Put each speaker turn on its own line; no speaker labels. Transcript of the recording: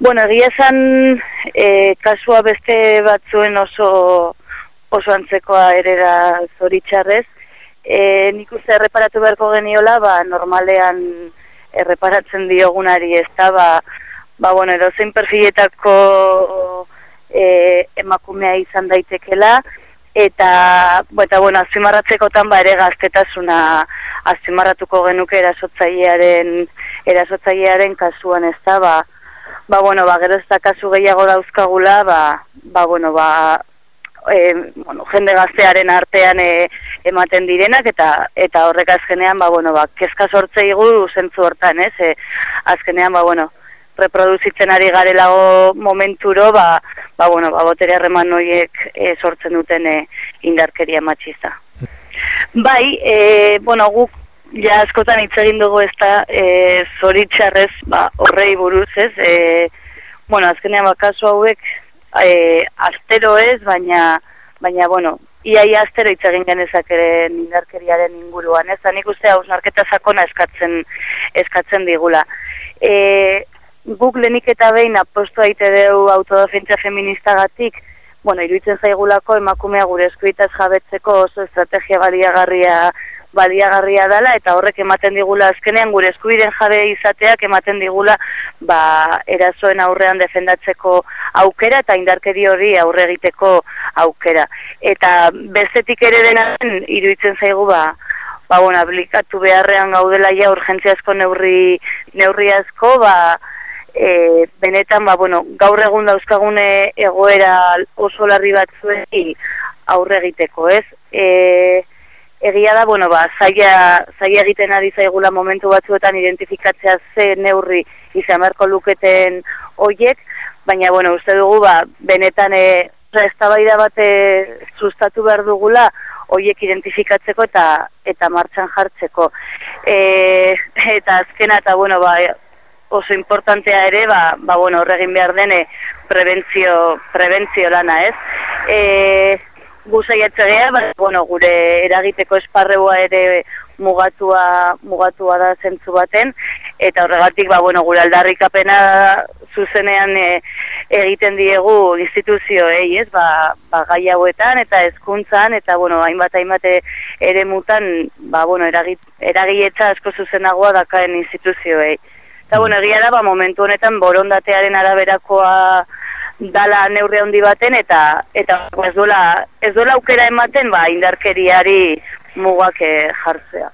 Bueno, egia esan e, kasua beste batzuen oso oso antzekoa ere da zoritxarrez. E, nik uste erreparatu beharko geniola, ba, normalean erreparatzen diogunari ez da, ba, ba bueno, edo zein perfiletako e, emakumea izan daitekela, eta, eta bueno, azimarratzekotan ba ere gaztetasuna azimarratuko genuke erasotzailearen, erasotzailearen kasuan ez da, ba, ba, bueno, ba, gero ez kasu gehiago dauzkagula, ba, ba, bueno, ba, e, bueno, jende gaztearen artean e, ematen direnak, eta eta horrek azkenean, ba, bueno, ba, kezka sortze igu zentzu hortan, ez? E, azkenean, ba, bueno, reproduzitzen ari garelago momenturo, ba, ba, bueno, ba, botere harreman noiek e, sortzen duten e, indarkeria matxista. Bai, e, bueno, guk ja askotan hitz egin dugu ez da e, zoritxarrez ba, horrei buruz ez? E, bueno, azkenean bakazu hauek e, astero ez baina baina bueno iaia astero hitz egin genezak ere indarkeriaren inguruan ez? Da nik uste hausnarketa sakona eskatzen eskatzen digula. E, guk lenik eta behin apostu aite deu autodefentsa feministagatik bueno, iruditzen zaigulako emakumea gure eskuitaz jabetzeko oso estrategia baliagarria baliagarria dela eta horrek ematen digula azkenean gure eskubiden jabe izateak ematen digula ba, erazoen aurrean defendatzeko aukera eta indarkeri hori aurre egiteko aukera. Eta bestetik ere denaren iruditzen zaigu ba, ba bueno, aplikatu beharrean gaudela ja urgentziazko neurri, neurri asko, ba, e, benetan ba, bueno, gaur egun dauzkagune egoera oso larri batzuei aurre egiteko, ez? E, egia da, bueno, ba, zaila, zaila egiten ari zaigula momentu batzuetan identifikatzea ze neurri izan beharko luketen hoiek, baina, bueno, uste dugu, ba, benetan e, eztabaida bate sustatu behar dugula hoiek identifikatzeko eta eta martxan jartzeko. E, eta azkena eta, bueno, ba, oso importantea ere, ba, ba bueno, horregin behar dene prebentzio, prebentzio lana, ez? E, guzaiatzea ba, bueno, gure eragiteko esparreua ere mugatua, mugatua da zentzu baten, eta horregatik, ba, bueno, gure aldarrikapena zuzenean e, egiten diegu instituzioei, ez, ba, ba, gai hauetan eta hezkuntzan eta, bueno, hainbat, hainbat ere mutan, ba, bueno, eragit, eragietza asko zuzenagoa dakaen instituzioei. Eta, bueno, egia da, ba, momentu honetan borondatearen araberakoa dala neurri handi baten eta eta ez dola ez dola aukera ematen ba indarkeriari mugak eh, jartzea.